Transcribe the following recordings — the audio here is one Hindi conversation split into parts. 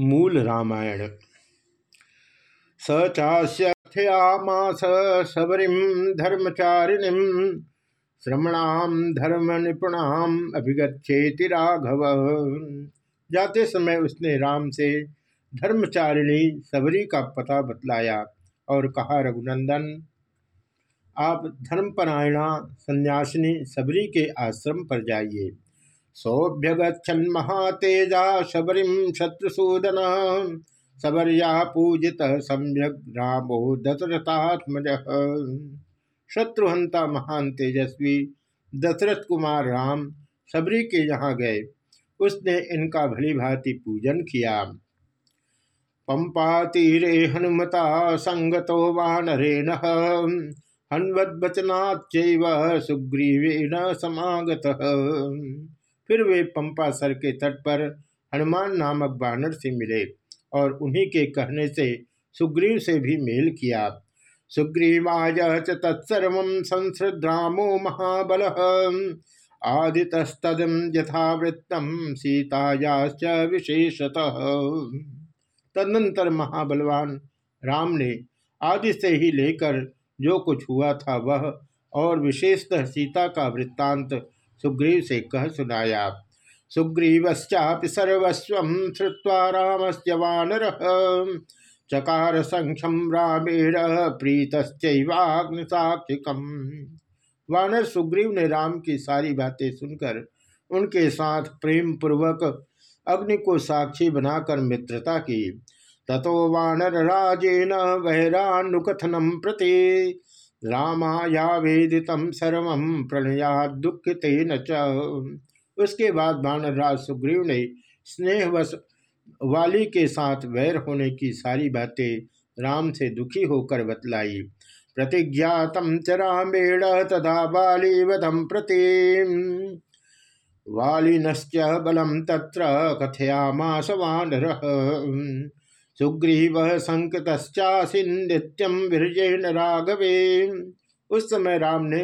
मूल रामायण। स चास्यामास सबरीम धर्मचारिणी श्रमणाम धर्म निपुणाम अभिगछेति राघव। जाते समय उसने राम से धर्मचारिणी सबरी का पता बतलाया और कहा, रघुनंदन, आप धर्मपरायणा संन्यासिनी सबरी के आश्रम पर जाइए। सौभ्यगछन महातेजा शबरीम शत्रुसूदन। सबरिया पूजित सम्यक रामो दशरथात्मज शत्रुहंता महान तेजस्वी दशरथ कुमार राम सबरी के यहाँ गए। उसने इनका भली भांति पूजन किया। पंपा तीरे हनुमता संगतो वानरेण। हन्वद्वचनाच्च सुग्रीवेण समागत। फिर वे पंपा सर के तट पर हनुमान नामक बानर से मिले और उन्हीं के कहने से सुग्रीव से भी मेल किया। सुग्रीवाय तत्सर्व संसृद्रामो महाबल। आदितस्तम यथावृत्तम सीतायाश्च विशेषतः। तदनंतर महाबलवान राम ने आदि से ही लेकर जो कुछ हुआ था वह और विशेषतः सीता का वृत्तांत सुग्रीव से कह सुनाया सुग्रीवश्चापि सर्वस्व श्रुवा राम से वानर। चकार संख्यम रामेण प्रीतश्चैवाग्निसाक्षिकम। वानर सुग्रीव ने राम की सारी बातें सुनकर उनके साथ प्रेम पूर्वक अग्नि को साक्षी बनाकर मित्रता की। ततो वानर राजेन वैरानुकथनम प्रति रामाया वेदित सर्व प्रणया दुखितेन च। उसके बाद बानरराज सुग्रीव ने स्नेहवश वाली के साथ वैर होने की सारी बातें राम से दुखी होकर बतलाई। प्रतिज्ञातम च रामेण तदा बाली वधम प्रति वालिनश्च बलम तत्र कथयामास वानर। सुग्रीव संकतश्चासी नित्यम वीरजेन राघवे। उस समय राम ने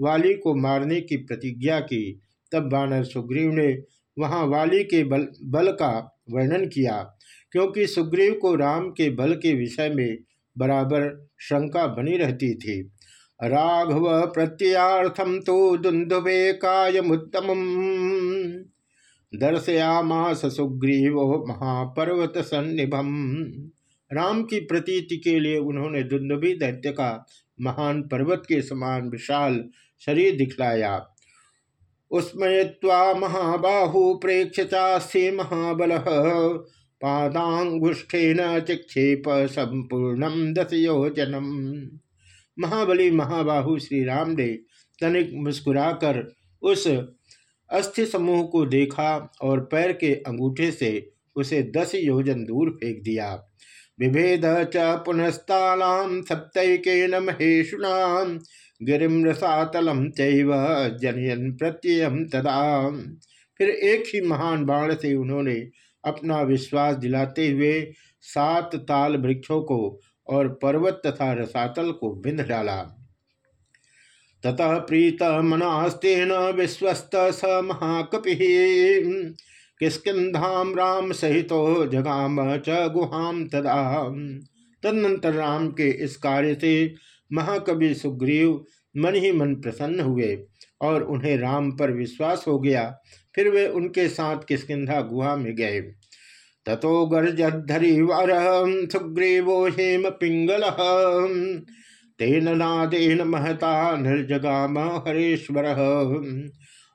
वाली को मारने की प्रतिज्ञा की। तब बानर सुग्रीव ने वहाँ वाली के बल बल का वर्णन किया, क्योंकि सुग्रीव को राम के बल के विषय में बराबर शंका बनी रहती थी। राघव प्रत्यार्थम तो दुंदुबे कायमुत्तम दर्शयामास सुग्रीव महापर्वत सन्निभम राम की प्रतीति के लिए उन्होंने दुंदुबी दैत्य का महान पर्वत के समान विशाल शरीर दिखलाया। उसमय्वा महाबाहु प्रेक्ष चास्थे महाबल। पादांगुष्ठेन चिक्षेप संपूर्णम दस योजनम महाबली महाबाहु श्री राम ने तनिक मुस्कुराकर उस अस्थि समूह को देखा और पैर के अंगूठे से उसे दस योजन दूर फेंक दिया। विभेद च पुनस्तालाम सप्तक महेशुना गिरिम रसातलम चैव जनयन प्रत्ययम तदा। फिर एक ही महान बाण से उन्होंने अपना विश्वास दिलाते हुए सात ताल वृक्षों को और पर्वत तथा रसातल को बिंध डाला। ततः प्रीत मनास्तेन विश्वस्त स महाकपि। किस्किधाम राम सहित जगाम च गुहाम तदा। तदनंतर राम के इस कार्य से महाकवि सुग्रीव मन ही मन प्रसन्न हुए और उन्हें राम पर विश्वास हो गया। फिर वे उनके साथ किस्किधा गुहा में गए। तथो गर्जधरी वर सुग्रीवो हेम पिंगल तेन नादेन महता निर्जगाम हरेश्वर।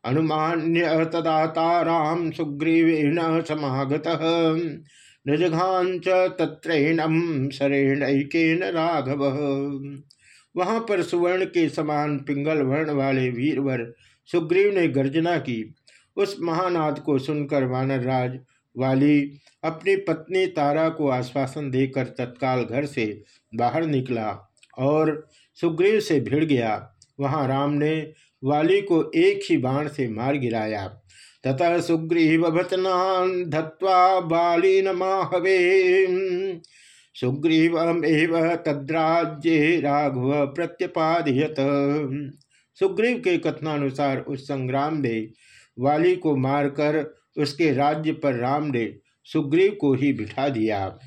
अनुमान्य तदाताराम सुग्रीवेण समागत। निजघांच तत्रैणम शरेणैकेन राघव। वहाँ पर सुवर्ण के समान पिंगल वर्ण वाले वीरवर सुग्रीव ने गर्जना की। उस महानाद को सुनकर वानर राज वाली अपनी पत्नी तारा को आश्वासन देकर तत्काल घर से बाहर निकला। और सुग्रीव से भिड़ गया। वहाँ राम ने वाली को एक ही बाण से मार गिराया। ततः सुग्रीव भचनान धत्वा बाली नमाहवे सुग्रीवमेव तद्राज्ये राघव प्रत्यपादियत। सुग्रीव के कथनानुसार उस संग्राम में वाली को मारकर उसके राज्य पर राम ने सुग्रीव को ही बिठा दिया।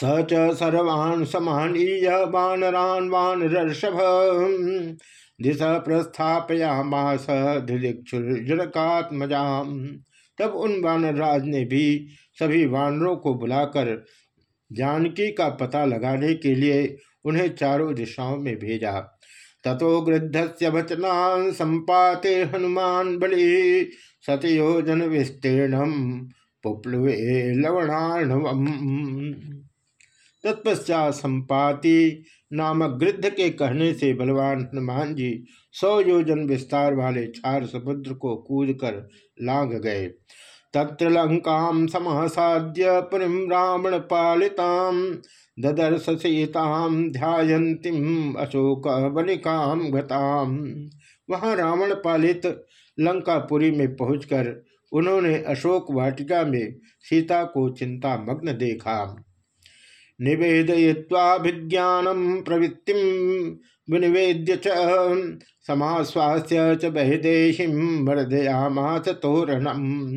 स च सर्वान् समानीय वानरान् वानरर्षभ दिश प्रस्थापयामास धृदिक्षुर्जनकात्मजाम तब उन वानर राज ने भी सभी वानरों को बुलाकर जानकी का पता लगाने के लिए उन्हें चारों दिशाओं में भेजा। ततो गृद्ध से वचना संपाते हनुमान बलि। सतयोजन विस्तीर्णम पुप्लुवे लवणाणवम तत्पश्चात संपाति नामक गृद्ध के कहने से बलवान हनुमान जी सौ योजन विस्तार वाले चार समुद्र को कूद कर लांग गए। तत्र लंका समासाद्य पुरीम रावण पालिताम ददर्श सीताम ध्यायंतीम अशोक बलिकाम गताम वहाँ रावण पालित लंकापुरी में पहुंचकर उन्होंने अशोक वाटिका में सीता को चिंता मग्न देखा। निवेदय्वाभिज्ञानम प्रवृत्ति विनिवेद्य च। समाश्वास्य च बहिदेशिम वर्धयामास तोरणम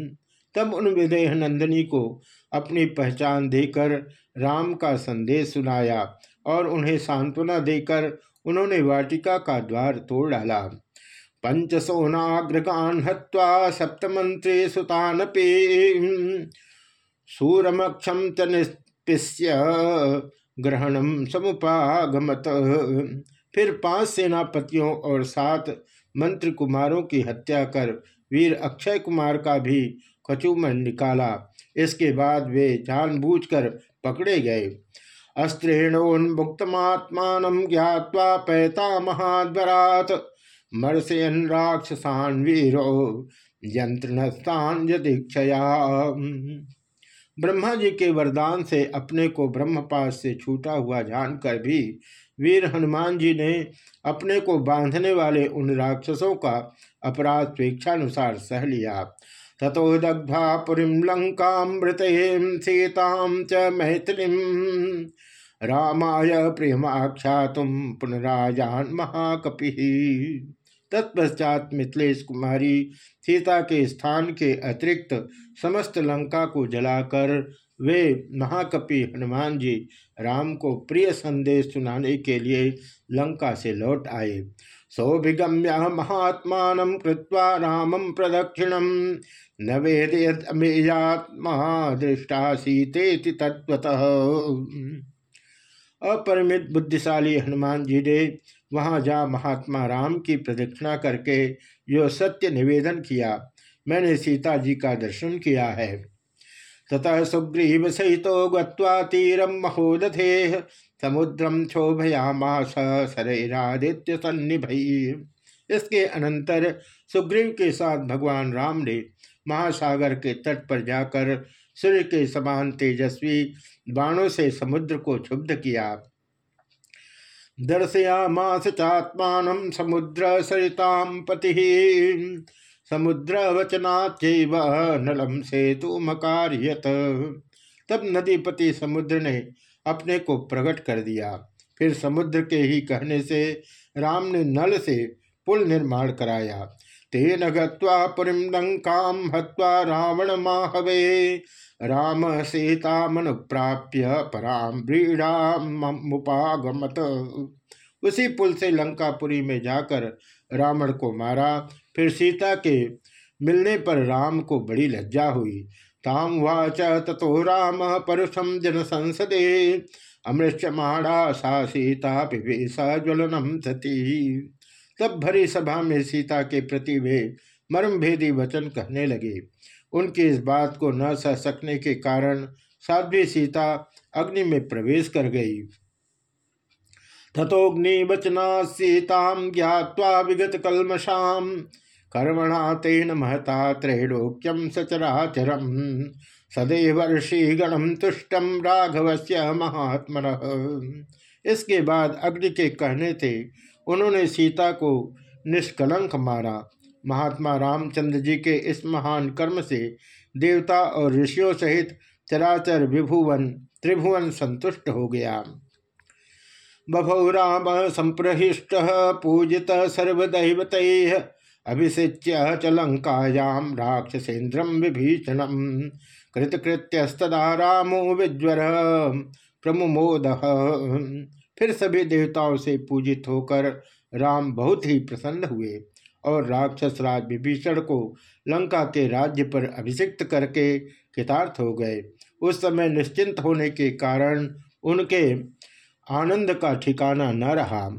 तब उन विदेह नंदिनी को अपनी पहचान देकर राम का संदेश सुनाया और उन्हें सांत्वना देकर उन्होंने वाटिका का द्वार तोड़ डाला। पंच सोनाग्रगान हवा सप्तमंत्री सुतानपी। सूरमक्षम च निष्पिष्य ग्रहणम समुपागमत। फिर पाँच सेनापतियों और सात मंत्र कुमारों की हत्या कर वीर अक्षय कुमार का भी कचूमन निकाला। इसके बाद वे जानबूझकर पकड़े गए। अस्त्रेणोन्मुक्तमात्मान ज्ञावा पैता महाद्वरात मर्शयन राक्षसान वीरो यंत्रणस्थान दीक्षया ब्रह्मा जी के वरदान से अपने को ब्रह्मपास से छूटा हुआ जानकर भी वीर हनुमान जी ने अपने को बांधने वाले उन राक्षसों का अपराध स्वेच्छानुसार सह लिया। ततो दग्धा पुरीम लंकामृत सीताम च मैथिलीम रामाय प्रियमाख्या तुम पुनराजान महाकपि। तत्पश्चात मिथिलेश कुमारी सीता के स्थान के अतिरिक्त समस्त लंका को जलाकर वे महाकपि हनुमान जी राम को प्रिय संदेश सुनाने के लिए लंका से लौट आए। सौभिगम्य महात्मा कृत्वा रामम प्रदक्षिणम न दृष्टा सीते तत्वतः अपरिमित बुद्धिशाली हनुमान जी ने वहाँ जा महात्मा राम की प्रदक्षिणा करके यो सत्य निवेदन किया। मैंने सीता जी का दर्शन किया है। ततः सुग्रीव सहित गत्वा तीरम महोदधे समुद्रम क्षोभयामास सरैरादित्य सन्निभई इसके अनंतर सुग्रीव के साथ भगवान राम ने महासागर के तट पर जाकर सूर्य के समान तेजस्वी बाणों से समुद्र को क्षुब्ध किया। दर्शयामास चात्मान समुद्र सरिताम पति समुद्र वचनाचैव नलम सेतु मकार्यत तब नदीपति समुद्र ने अपने को प्रकट कर दिया। फिर समुद्र के ही कहने से राम ने नल से पुल निर्माण कराया। तेन पुरीम लंका हत्वा रावण माहवे राम सीता मनु प्राप्य पराम मुपागमत। उसी पुल से लंकापुरी में जाकर रावण को मारा। फिर सीता के मिलने पर राम को बड़ी लज्जा हुई। ताम वाच तथो राम परुषम जन संसदे। अमृष्यमाणा सा सीता पिभेसा ज्वलनम सती। तब भरी सभा में सीता के प्रति वे मर्मभेदी वचन कहने लगे। उनकी इस बात को न सह सकने के कारण साध्वी सीता अग्नि में प्रवेश कर गई। तथोग्नि वचना सीता ज्ञावा विगत कलमशाम कर्मणा तेन महता त्रैलोक्यम सचराचरम। सदैवर्षि गणम तुष्टम राघव से महात्म इसके बाद अग्नि के कहने थे उन्होंने सीता को निष्कलंक मारा। महात्मा रामचंद्र जी के इस महान कर्म से देवता और ऋषियों सहित चराचर विभुवन, त्रिभुवन संतुष्ट हो गया। बभौ राम संप्रहिष्ट पूजित सर्वदैवत अभिषिच्य च लंकायां राक्षसेन्द्रम विभीषणम कृतकृत्यस्तदा रामो विज्वर प्रमुमोद। फिर सभी देवताओं से पूजित होकर राम बहुत ही प्रसन्न हुए। और राक्षस राज विभीषण को लंका के राज्य पर अभिषिक्त करके कृतार्थ हो गए। उस समय निश्चिंत होने के कारण उनके आनंद का ठिकाना न रहा।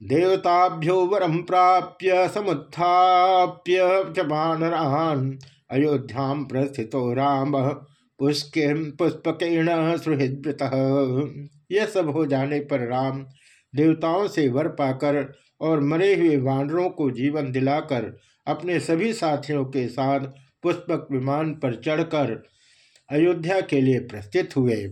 देवताभ्यो वरम प्राप्य समुत्थाप्य च वानरान अयोध्याम प्रस्थितो राम, पुष्के पुष्पकेण सुहृदृत यह सब हो जाने पर राम देवताओं से वर पाकर और मरे हुए वानरों को जीवन दिलाकर, अपने सभी साथियों के साथ पुष्पक विमान पर चढ़कर अयोध्या के लिए प्रस्थित हुए।